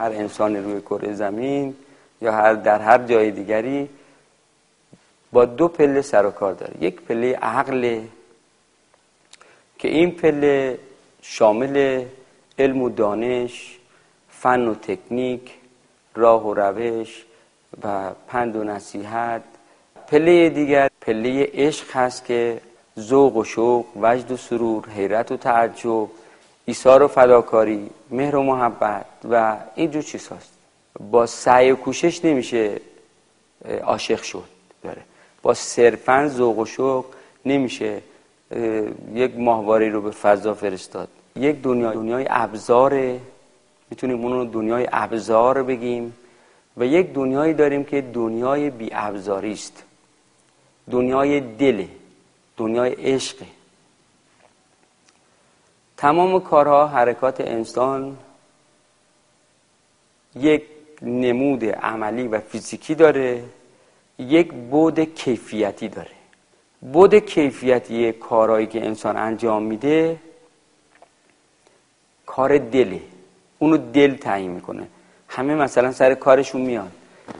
هر انسانی روی کره زمین یا هر در هر جای دیگری با دو پله سر و کار داره. یک پله عقل که این پله شامل علم و دانش فن و تکنیک راه و روش و پند و نصیحت. پله دیگر پله عشق هست که ذوق و شوق وجد و سرور حیرت و تعجب ایثار و فداکاری مهر و محبت و اینجور چیز هست با سعی و کوشش نمیشه عاشق شد. داره با صرفا ذوق و شوق نمیشه یک ماهواری رو به فضا فرستاد. یک دنیا دنیای ابزاره می‌تونیم اونو دنیای ابزار بگیم و یک دنیایی داریم که دنیای بی ابزاری است دنیای دل دنیای عشق. تمام کارها حرکات انسان یک نمود عملی و فیزیکی داره یک بود کیفیتی داره. بود کیفیتی کارهایی که انسان انجام میده کار دله. اونو دل تعیین می‌کنه. همه مثلا سر کارشون میاد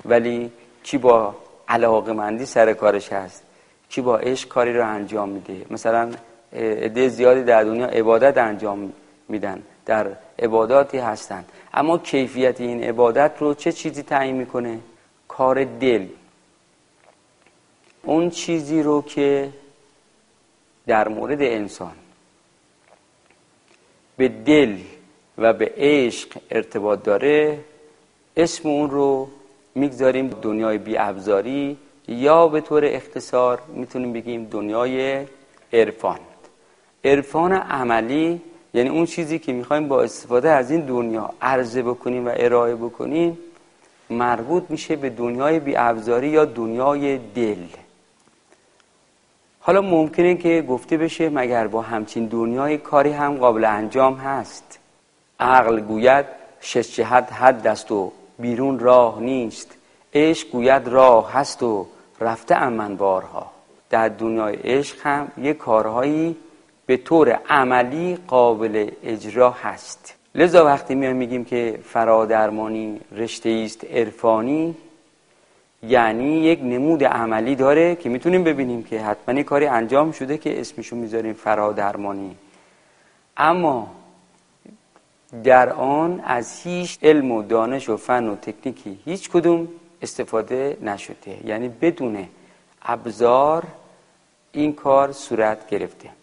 ولی کی با علاقه مندی سر کارش هست؟ کی با عشق کاری رو انجام میده؟ مثلا عده زیادی در دنیا عبادت انجام میدن در عباداتی هستن. اما کیفیت این عبادت رو چه چیزی تعیین می‌کنه؟ کار دل. اون چیزی رو که در مورد انسان به دل و به عشق ارتباط داره اسم اون رو می‌گذاریم دنیای بی ابزاری یا به طور اختصار می‌تونیم بگیم دنیای عرفان. عرفان عملی یعنی اون چیزی که می‌خوایم با استفاده از این دنیا عرضه بکنیم و ارائه بکنیم مربوط میشه به دنیای بی ابزاری یا دنیای دل. حالا ممکنه که گفته بشه مگر با همچین دنیای کاری هم قابل انجام هست. عقل گوید شش جهت حد است و بیرون راه نیست. عشق گوید راه هست و رفته امن بارها. در دنیای عشق هم یه کارهایی به طور عملی قابل اجرا هست. لذا وقتی میایم میگیم که فرادرمانی رشته است عرفانی یعنی یک نمود عملی داره که می‌تونیم ببینیم که حتما کاری انجام شده که اسمشو می‌ذاریم فرادرمانی. اما در آن از هیچ علم و دانش و فن و تکنیکی هیچ کدوم استفاده نشده. یعنی بدون ابزار این کار صورت گرفته.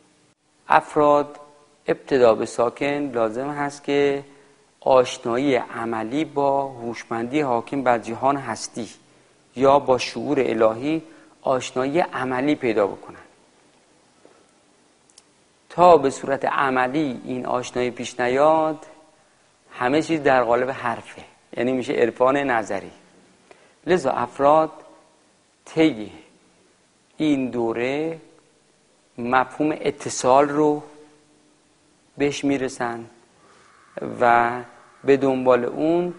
افراد ابتدا به ساکن لازم هست که آشنایی عملی با هوشمندی حاکم بر جهان هستی یا با شعور الهی آشنایی عملی پیدا بکنن تا به صورت عملی این آشنایی پیش نیاد همه چیز در قالب حرفه یعنی میشه عرفان نظری. لذا افراد طی این دوره مفهوم اتصال رو بهش می‌رسن و به دنبال اون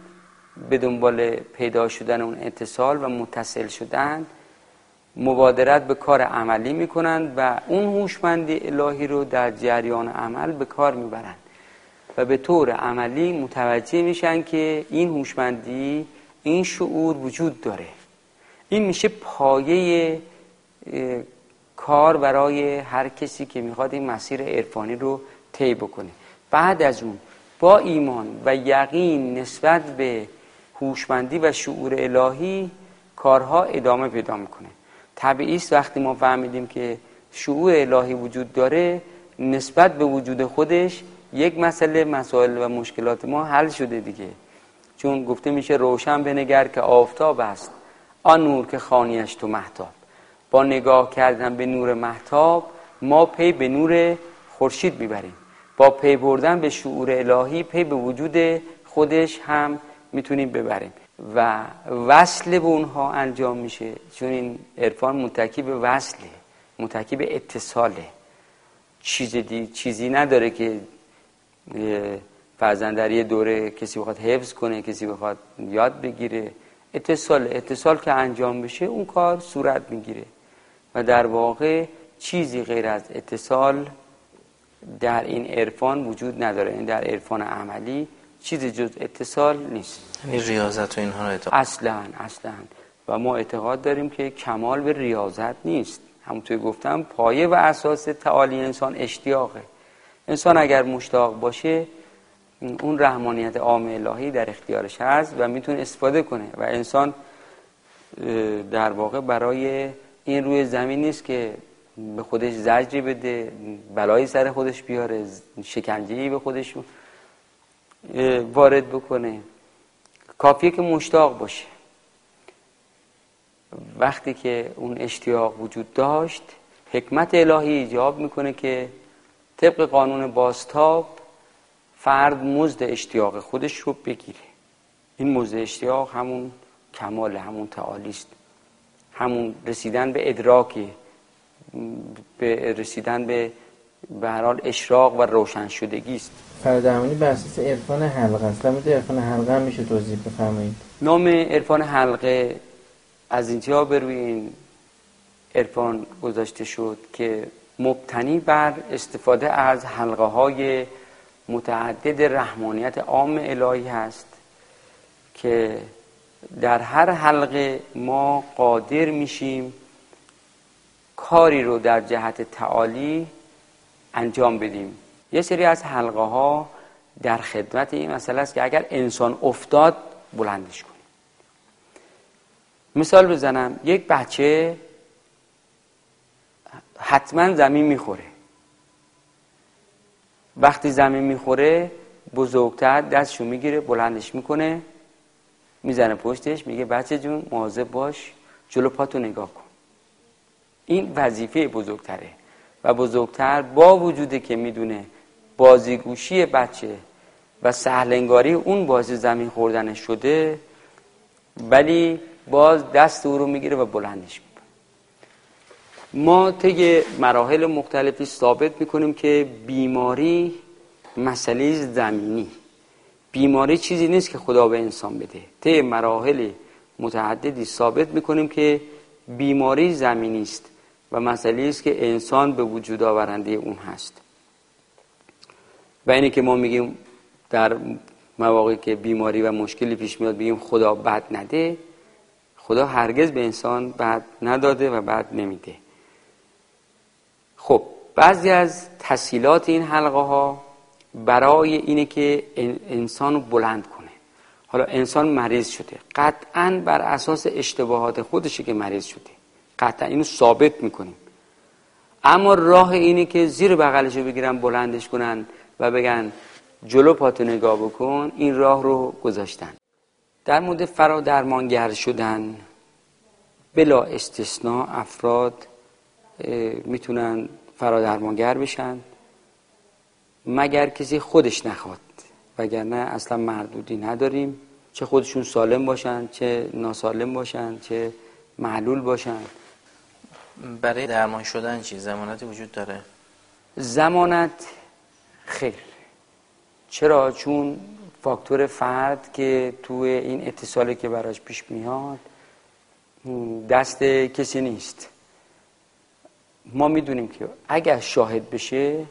به دنبال پیدا شدن اون اتصال و متصل شدن مبادرت به کار عملی می‌کنند و اون هوشمندی الهی رو در جریان عمل به کار می‌برند و به طور عملی متوجه میشن که این هوشمندی این شعور وجود داره. این میشه پایه کار برای هر کسی که می‌خواد این مسیر عرفانی رو طی بکنه. بعد از اون با ایمان و یقین نسبت به هوشمندی و شعور الهی کارها ادامه پیدا می‌کنه. طبیعی است وقتی ما فهمیدیم که شعور الهی وجود داره نسبت به وجود خودش یک مسئله مسائل و مشکلات ما حل شده دیگه. چون گفته میشه روشن بنگر که آفتاب است آن نور که خوانیش تو مهتاب با نگاه کردن به نور مهتاب ما پی به نور خورشید می‌بریم. با پی بردن به شعور الهی پی به وجود خودش هم می‌تونیم ببریم. و وصل به اونها انجام میشه. چون این عرفان متکی به وصله متکی به اتصاله. چیزی, چیزی نداره که فرزن در یه دوره کسی بخواد حفظ کنه کسی بخواد یاد بگیره. اتصال اتصال که انجام بشه اون کار صورت می‌گیره. و در واقع چیزی غیر از اتصال در این عرفان وجود نداره. این در عرفان عملی چیزی جز اتصال نیست. یعنی ریاضت و اینها رو اعتقاد اصلا اصلا. و ما اعتقاد داریم که کمال به ریاضت نیست. همونطور گفتم پایه و اساس تعالی انسان اشتیاقه. انسان اگر مشتاق باشه اون رحمانیت عام الهی در اختیارش هست و می‌تونه استفاده کنه. و انسان در واقع برای این روی زمین نیست که به خودش زجری بده بلایی سر خودش بیاره شکنجهی به خودش وارد بکنه. کافیه که مشتاق باشه. وقتی که اون اشتیاق وجود داشت حکمت الهی ایجاب می‌کنه که طبق قانون باستاب فرد مزد اشتیاق خودش رو بگیره. این مزد اشتیاق همون کمال همون تعالی است. همون رسیدن به ادراکی به رسیدن به به هر حال اشراق و روشن شدگی است. فرادرمانی بر اساس عرفان حلقه است. در عرفان حلقه هم میشه توضیح بفرمایید. نام عرفان حلقه از اینجا به روی این عرفان گذاشته شد که مبتنی بر استفاده از حلقه های متعدد رحمانیت عام الهی هست که در هر حلقه ما قادر میشیم کاری رو در جهت تعالی انجام بدیم. یه سری از حلقه ها در خدمت این مسئله است که اگر انسان افتاد بلندش کنیم. مثال بزنم یک بچه حتما زمین می‌خوره. وقتی زمین می‌خوره بزرگتر دستشو می‌گیره بلندش می‌کنه. می‌زنه پشتش میگه بچه جون مواظب باش جلو پاتو نگاه کن. این وظیفه بزرگتره و بزرگتر با وجوده که می‌دونه بازیگوشی بچه و سهلنگاری اون بازی زمین خوردن شده ولی باز دست او رو می‌گیره و بلندش می‌کنه. ما طی مراحل مختلفی ثابت می‌کنیم که بیماری مسئله زمینی. بیماری چیزی نیست که خدا به انسان بده. طی مراحل متعددی ثابت می‌کنیم که بیماری زمینی است و مسئله است که انسان به وجود آورنده اون هست. و اینه که ما میگیم در مواقعی که بیماری و مشکلی پیش میاد بگیم خدا بد نده خدا هرگز به انسان بد نداده و بد نمیده. خب بعضی از تسهیلات این حلقه ها برای اینه که انسان رو بلند کنه. حالا انسان مریض شده. قطعا بر اساس اشتباهات خودشه که مریض شده. قطعا اینو ثابت می‌کنیم. اما راه اینه که زیر بغلشو بگیرن بلندش کنن و بگن جلو پاتو نگاه بکن. این راه رو گذاشتن. در مورد فرا درمانگر شدن بلا استثناء افراد می‌تونن فرا درمانگر بشن. مگر کسی خودش نخواد؟ وگرنه اصلا مردودی نداریم. چه خودشون سالم باشن چه ناسالم باشن چه معلول باشن. برای درمان شدن چی؟ زمانتی وجود داره؟ زمانت خیر. چرا؟ چون فاکتور فرد که توی این اتصالی که براش پیش میاد دست کسی نیست. ما می‌دونیم که اگر شاهد بشه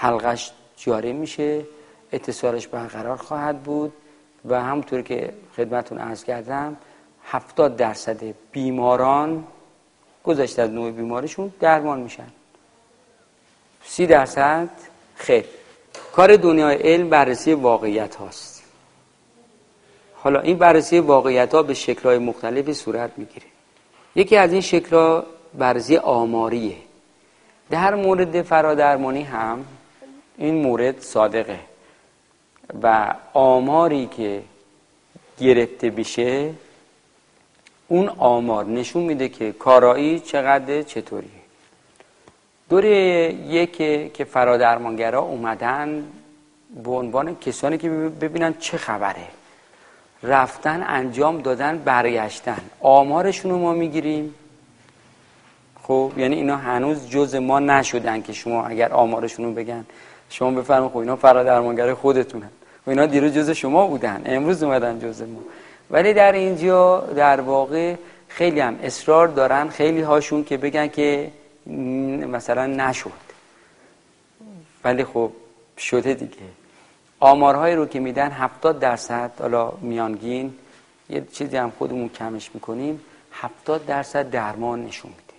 حلقش جاری میشه اتصالش برقرار خواهد بود و همونطور که خدمتون ارز کردم هفتاد درصد بیماران گذشته از نوع بیماریشون درمان میشن. سی درصد خیر. کار دنیای علم بررسی واقعیت هاست. حالا این بررسی واقعیت ها به شکل های مختلفی صورت می‌گیره. یکی از این شکل ها بررسی آماریه. در مورد فرادرمانی هم این مورد صادقه و آماری که گرفته بشه اون آمار نشون میده که کارایی چقدر چطوری دوره یک که فرادرمانگرا اومدن به عنوان کسانی که ببینن چه خبره. رفتن انجام دادن برگشتن. آمارشون رو ما می‌گیریم. خب یعنی اینا هنوز جز ما نشدن که شما اگر آمارشون رو بگن. شما بفرمایید خب اینا فرادرمانگر خودتونن. و خب اینا دیروز جز شما بودن امروز اومدن جز ما. ولی در اینجا در واقع خیلی هم اصرار دارن خیلی هاشون که بگن که مثلا نشد. ولی خب شده دیگه. آمارهایی رو که میدن 70 درصد حالا میانگین یه چیزی هم خودمون کمش می‌کنیم 70 درصد درمان نشون میده.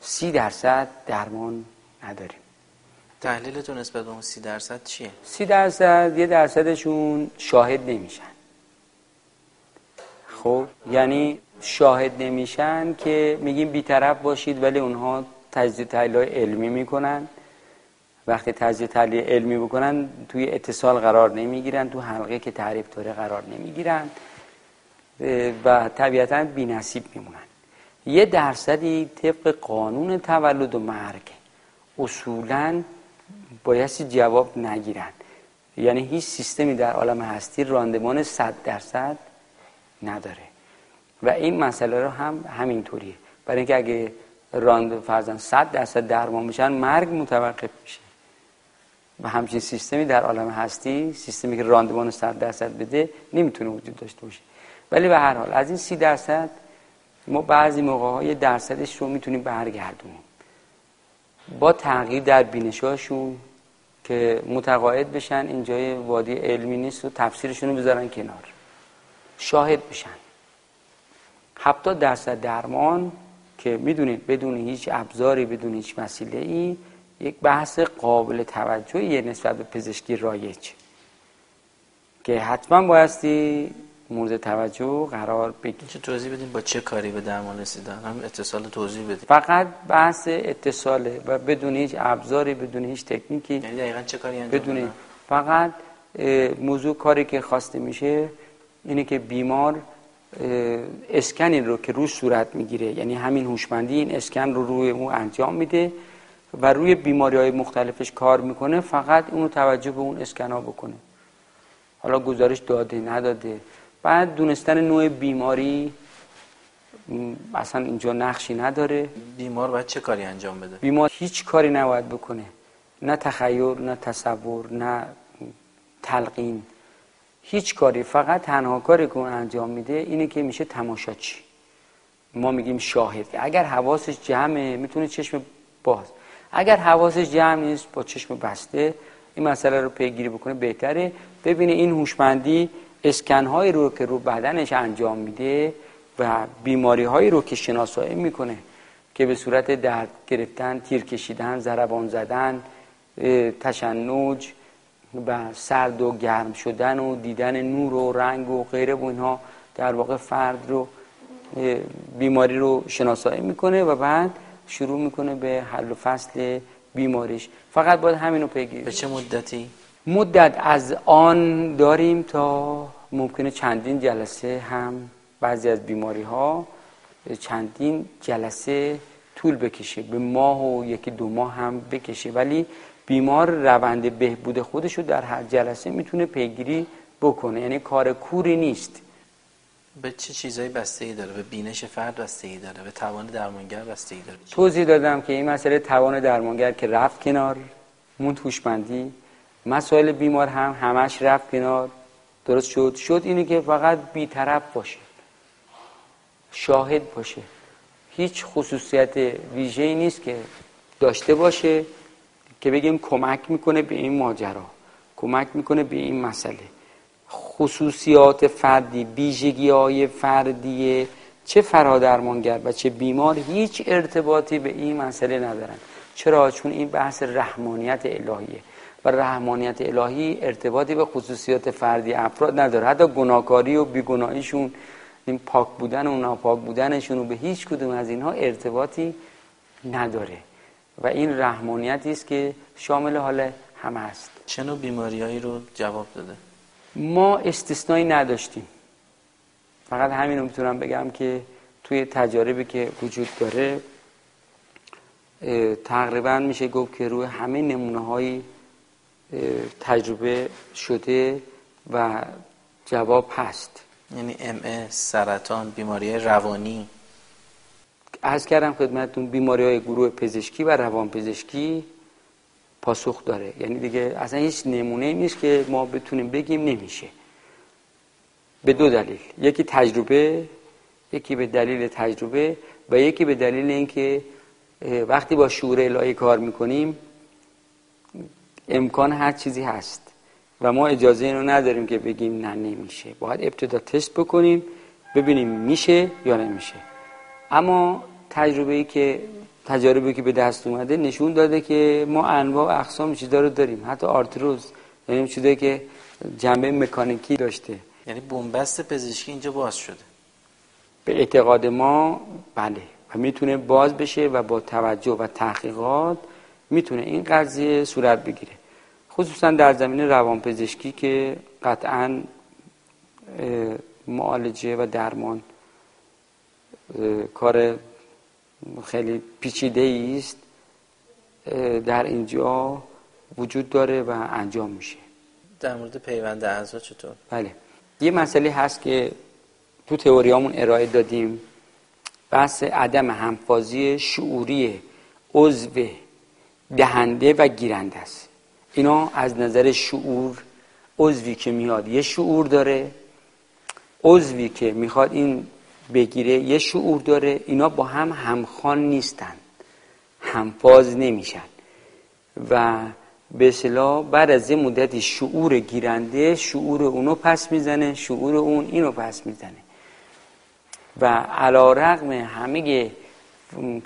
30 درصد درمان نداریم. تحلیلتون نسبت به اون 30 درصد چیه؟ 30 درصد یه درصدشون شاهد نمیشن. خب یعنی شاهد نمیشن که میگیم بیطرف باشید ولی اونها تجزیه تحلیل علمی می‌کنن. وقتی تجزیه تحلیل علمی بکنن توی اتصال قرار نمی‌گیرن تو حلقه که تعریف داره قرار نمی‌گیرن. و طبیعتا بی نصیب میمونن. یه درصدی طبق قانون تولد و مرگ. اصولا بایستی جواب نگیرن. یعنی هیچ سیستمی در عالم هستی راندمان صد درصد نداره. و این مسئله رو هم همینطوریه. برای اینکه اگه راند فرزن صد درصد درمان بشن مرگ متوقف میشه. و همچین سیستمی در عالم هستی سیستمی که راندمان صد درصد بده نمی‌تونه وجود داشته باشه. ولی به هر حال از این سی درصد ما بعضی موقع های درصدش رو می‌تونیم برگردونیم. با تغییر در بینشاشون که متقاعد بشن اینجای وادی علمی نیست و تفسیرشون رو بذارن کنار. شاهد بشن. هفتاد درصد درمان که می‌دونید بدون هیچ ابزاری بدون هیچ وسیله ای یک بحث قابل توجهی نسبت به پزشکی رایج. که حتما بایستی مورد توجه قرار بگیرید چه توضیح بدیم با چه کاری به درمان رسیدن؟ هم اتصال توضیح بدیم. فقط بحث اتصاله و بدون هیچ ابزاری بدون هیچ تکنیکی. یعنی دقیقا چه کاری انجام بدون بدن؟ فقط موضوع کاری که خواسته میشه اینه که بیمار اسکنی رو که روش صورت می‌گیره یعنی همین هوشمندی این اسکن رو روی اون انجام میده و روی بیماری های مختلفش کار می‌کنه فقط اونو توجه به اون اسکن ها بکنه. حالا گزارش داده نداده. بعد دونستن نوع بیماری اصلا اینجا نقشی نداره. بیمار باید چه کاری انجام بده؟ بیمار هیچ کاری نباید بکنه. نه تخیل نه تصور نه تلقین. هیچ کاری فقط تنها کاری که اون انجام میده اینه که میشه تماشاچی. ما میگیم شاهد. اگر حواسش جمعه می‌تونه چشم باز. اگر حواسش جمع نیست با چشم بسته این مسئله رو پیگیری بکنه بهتره. ببینه این هوشمندی اسکنهایی رو که رو بدنش انجام میده و بیماری هایی رو که شناسایی می‌کنه که به صورت درد گرفتن تیر کشیدن ضربان زدن تشنج و سرد و گرم شدن و دیدن نور و رنگ و غیره و اینها در واقع فرد رو بیماری رو شناسایی می‌کنه و بعد شروع می‌کنه به حل و فصل بیماریش فقط باید همین رو پیگیری به چه مدتی؟ مدت از آن داریم تا ممکنه چندین جلسه هم بعضی از بیماری ها چندین جلسه طول بکشه به ماه و یکی دو ماه هم بکشه. ولی بیمار روند بهبود خودشو در هر جلسه می‌تونه پیگیری بکنه. یعنی کار کوری نیست. به چه چیزایی بستگی داره؟ به بینش فرد بستگی داره؟ به توان درمانگر بستگی داره؟ توضیح دادم که این مسئله توان درمانگر که رفت کنار موند هوشمندی. مسائل بیمار هم همش رفت کنار. درست شد؟ شد اینه که فقط بیطرف باشه. شاهد باشه. هیچ خصوصیت ویژه‌ای نیست که داشته باشه که بگیم کمک می‌کنه به این ماجرا کمک می‌کنه به این مسئله. خصوصیات فردی بیژگی های فردی چه فرادرمانگر و چه بیمار هیچ ارتباطی به این مسئله ندارن. چرا؟ چون این بحث رحمانیت الهیه. و رحمانیت الهی ارتباطی به خصوصیات فردی افراد نداره. حتی گناهکاری و بیگناهیشون این پاک بودن و ناپاک بودنشون و به هیچ کدوم از اینها ارتباطی نداره. و این رحمانیتی است که شامل حال همه است. چه نوع بیماریایی رو جواب داده؟ ما استثنایی نداشتیم. فقط همین رو می‌تونم بگم که توی تجاربی که وجود داره تقریبا میشه گفت که روی همه نمونه های تجربه شده و جواب هست. یعنی ام سرطان بیماری روانی. از کردم خدمتتون بیماری های گروه پزشکی و روان پزشکی پاسخ داره. یعنی دیگه اصلا هیچ نمونه نیست که ما بتونیم بگیم نمیشه. به دو دلیل. یکی تجربه یکی به دلیل تجربه و یکی به دلیل اینکه وقتی با شعور الهی کار می‌کنیم امکان هر چیزی هست. و ما اجازه اینو نداریم که بگیم نه نمیشه. باید ابتدا تست بکنیم ببینیم میشه یا نمیشه. اما تجربه ای که تجربه که به دست اومده نشون داده که ما انواع و اقسام چیزا رو داریم. حتی آرتروز یعنی چیزایی که جنبه مکانیکی داشته. یعنی بنبست پزشکی اینجا باز شده. به اعتقاد ما بله. و می‌تونه باز بشه و با توجه و تحقیقات می‌تونه این قضیه صورت بگیره. خصوصا در زمینه روانپزشکی که قطعا معالجه و درمان کار خیلی پیچیده است در اینجا وجود داره و انجام میشه. در مورد پیوند اعضا چطور؟ بله. یه مسئله هست که تو تئوریامون ارائه دادیم. بحث عدم همفازی شعوری عضو دهنده و گیرنده است. اینا از نظر شعور عضوی که میاد یه شعور داره عضوی که می‌خواد این بگیره یه شعور داره اینا با هم همخوان نیستن همفاز نمیشن و به اصطلاح بعد از یه مدتی شعور گیرنده شعور اونو پس می‌زنه شعور اون اینو پس می‌زنه. و علا رقم همه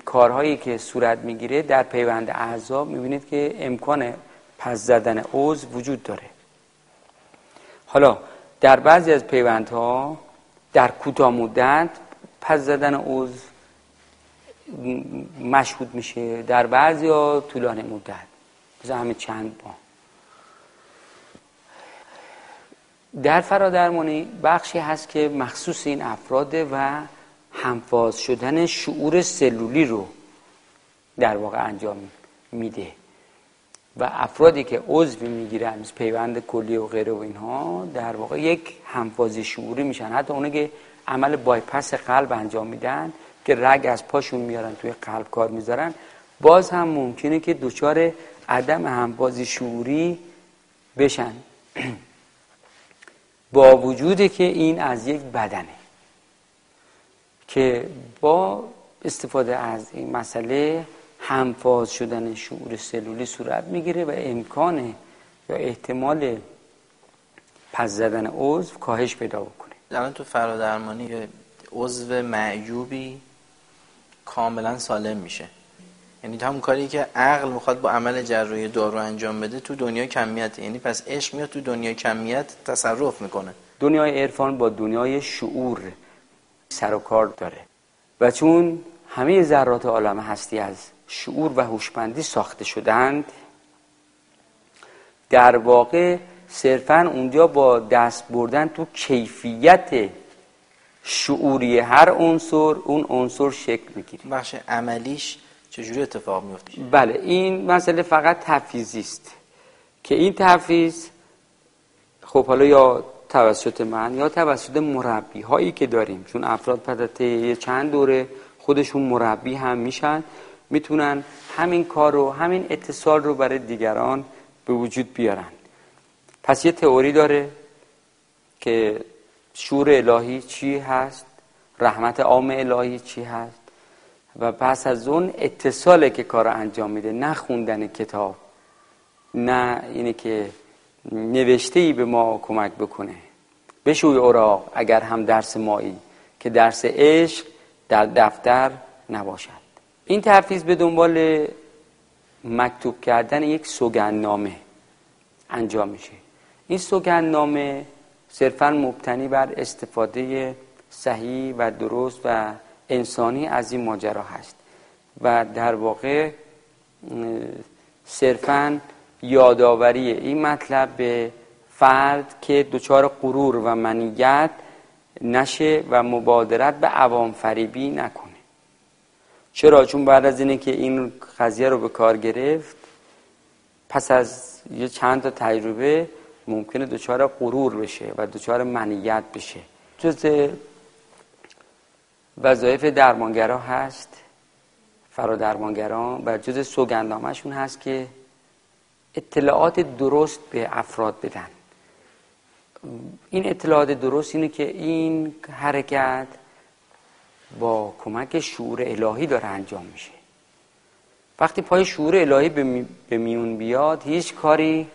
کارهایی که صورت می‌گیره در پیوند اعضاب می‌بینید که امکان پس زدن عضو وجود داره. حالا در بعضی از پیوندها در کوتاه مدت پس زدن عضو مشهود میشه در بعضی ها طولانی مدت. مثل همه چند با در فرادرمانی بخشی هست که مخصوص این افراده و همفاز شدن شعور سلولی رو در واقع انجام میده. و افرادی که عضوی می‌گیرن مثل پیوند کلی و غیره و اینها در واقع یک همفازی شعوری میشن. حتی اونه که عمل بایپس قلب انجام میدن که رگ از پاشون میارن توی قلب کار می‌ذارن باز هم ممکنه که دچار عدم همبازی شعوری بشن. با وجودی که این از یک بدنه که با استفاده از این مسئله همفاز شدن شعور سلولی صورت می‌گیره و امکان یا احتمال پس زدن عضو کاهش پیدا بکنه. الان تو فرادرمانی عضو معیوبی کاملا سالم میشه. یعنی همون کاری که عقل می‌خواد با عمل جراحی دارو انجام بده تو دنیای کمیت یعنی پس عشق میاد تو دنیای کمیت تصرف می‌کنه. دنیای عرفان با دنیای شعور سر و کار داره. و چون همه ذرات عالم هستی از شعور و هوشمندی ساخته شدند. در واقع صرفا اونجا با دست بردن تو کیفیت شعوری هر عنصر اون عنصر شکل می‌گیره. بخش عملیش چجوری اتفاق میفته بله این مسئله فقط تفیزی است. که این تفیز خب حالا یا توسط من یا توسط مربی هایی که داریم چون افراد پدت یه چند دوره خودشون مربی هم میشن می‌تونن همین کار رو همین اتصال رو برای دیگران به وجود بیارن. پس یه تئوری داره که شور الهی چی هست؟ رحمت عام الهی چی هست؟ و پس از اون اتصاله که کار انجام میده نه خوندن کتاب نه اینه که نوشته ای به ما کمک بکنه. بشوی اوراق اگر هم درس مایی که درس عشق در دفتر نباشد. این تحفیز به دنبال مکتوب کردن یک سوگندنامه انجام میشه. این سوگندنامه صرفا مبتنی بر استفاده صحیح و درست و انسانی از این ماجرا هست و در واقع صرفا یادآوری این مطلب به فرد که دچار غرور و منیت نشه و مبادرت به عوام فریبی نکنه. چرا؟ چون بعد از اینه که این قضیه رو به کار گرفت پس از یه چند تا تجربه ممکنه دچار غرور بشه و دچار منیت بشه. جز وظایف درمانگرا هست فرادرمانگران و جز سوگندامشون هست که اطلاعات درست به افراد بدن. این اطلاعات درست اینه که این حرکت با کمک شعور الهی داره انجام میشه. وقتی پای شعور الهی به میون بیاد هیچ کاری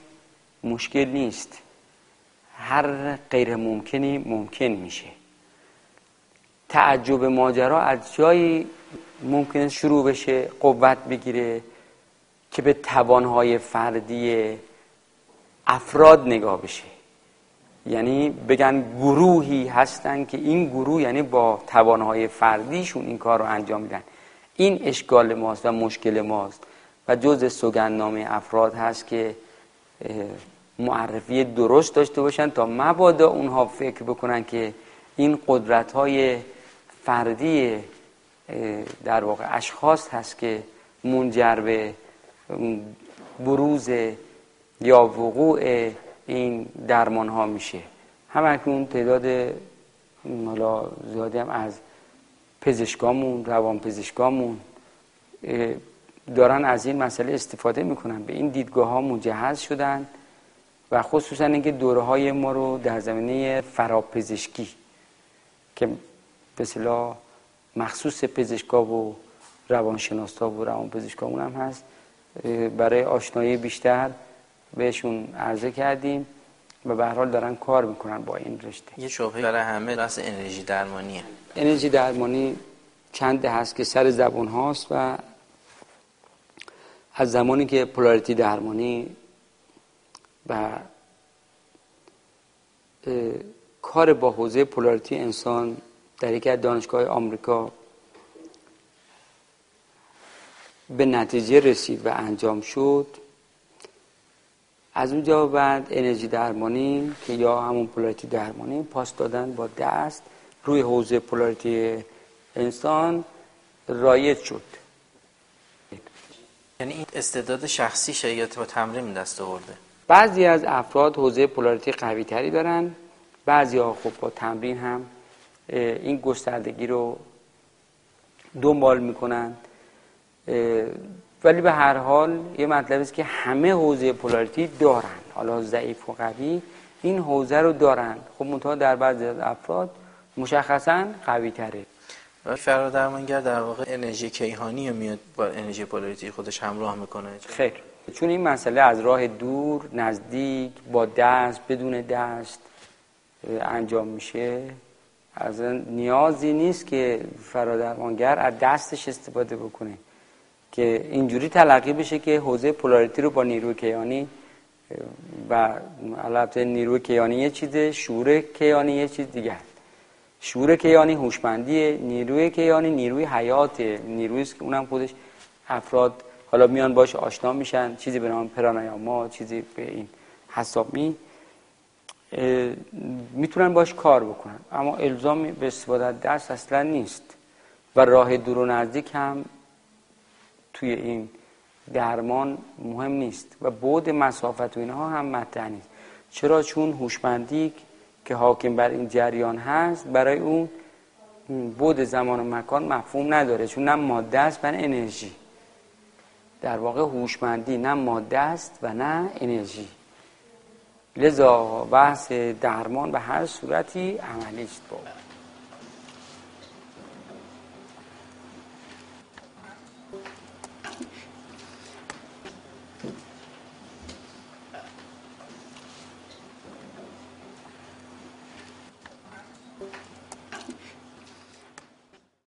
مشکل نیست. هر غیر ممکنی ممکن میشه. تعجب ماجرا از جایی ممکن شروع بشه قوت بگیره که به توانهای فردی افراد نگاه بشه. یعنی بگن گروهی هستن که این گروه یعنی با توانهای فردیشون این کار رو انجام میدن. این اشکال ماست و مشکل ماست. و جز سوگندنامه افراد هست که معرفی درست داشته باشن تا مبادا اونها فکر بکنن که این قدرت های فردی در واقع اشخاص هست که منجر به بروز یا وقوع این درمان ها میشه. همکنون تعداد حالا زیادی هم از پزشکامون روان پزشکامون دارن از این مسئله استفاده می‌کنن. به این دیدگاه ها مجهز شدن و خصوصا اینکه دوره های ما رو در زمینه فرابپزشکی که به مخصوص پزشکا و روانشناسا و روان پزشکامون هم هست برای آشنایی بیشتر بهشون عرضه کردیم و به حال دارن کار می‌کنن با این رشته. یه شبهه برای همه راست انرژی درمانیه. انرژی درمانی چند هست که سر زبان هاست و از زمانی که پولاریتی درمانی و کار با حوزه پولاریتی انسان در یکی از دانشگاه آمریکا به نتیجه رسید و انجام شد. از اونجا بعد انرژی درمانی که یا همون پولاریتی درمانی پاس دادن با دست روی حوزه پولاریتی انسان رایج شد. یعنی این استعداد شخصی شاید با تمرین دست آورده. بعضی از افراد حوزه پولاریتی قوی تری دارن بعضی ها خب با تمرین هم این گستردگی رو دنبال می‌کنن. ولی به هر حال یه مطلب است که همه حوزه پولاریتی دارن. حالا ضعیف و قوی این حوزه رو دارن. خب منتها در بعضی از افراد مشخصا قوی تره فرادرمانگر در واقع انرژی کیهانی میاد با انرژی پولاریتی خودش همراه می‌کنه. خیر. چون این مسئله از راه دور نزدیک با دست بدون دست انجام میشه. از نیازی نیست که فرادرمانگر از دستش استفاده بکنه. که اینجوری تلقی بشه که حوزه پولاریتی رو با نیروی کیانی و البته نیروی کیانی یه چیزه شعور کیانی یه چیز دیگه شعور کیانی هوشمندی نیروی کیانی نیروی حیات نیرویی که اونم خودش افراد حالا میان باش آشنا میشن چیزی به نام پرانایاما چیزی به این حسابی می‌تونن باش کار بکنن. اما الزامی به استفاده دست اصلا نیست. و راه دور و نزدیک هم توی این درمان مهم نیست و بود مسافت و اینها هم مطرح نیست. چرا؟ چون هوشمندی که حاکم بر این جریان هست برای اون بود زمان و مکان مفهوم نداره چون نه ماده است و نه انرژی. در واقع هوشمندی نه ماده است و نه انرژی. لذا بحث درمان به هر صورتی عملی است